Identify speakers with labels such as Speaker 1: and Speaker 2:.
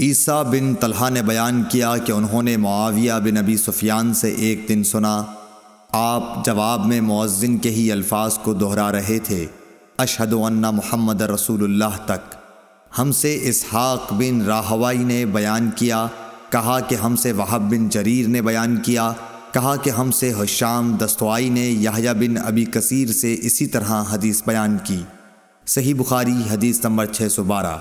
Speaker 1: عیسیٰ بن طلحہ نے بیان کیا کہ انہوں نے معاویہ بن ابی سفیان سے ایک دن سنا، آپ جواب میں معزن کے ہی الفاظ کو دہرا رہے تھے، اشہد ان محمد رسول اللہ تک۔ ہم سے اسحاق بن راہوائی نے بیان کیا، کہا کہ ہم سے وہب بن جریر نے بیان کیا، کہا کہ ہم سے حشام دستوائی نے یحییٰ بن ابی کثیر سے اسی طرح حدیث بیان کی۔ صحیح بخاری حدیث نمبر 612